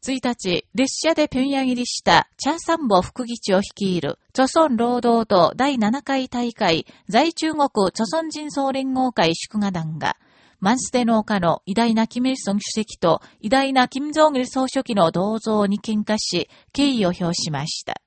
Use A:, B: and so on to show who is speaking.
A: 1日、列車で平壌入りしたチャーサンボ副議長率いる、著村労働党第7回大会在中国著村人総連合会祝賀団が、マンステ農家の偉大なキム・イルソン主席と偉大なキム・ジョン・イル総書記の銅像に喧嘩し、敬意を表しました。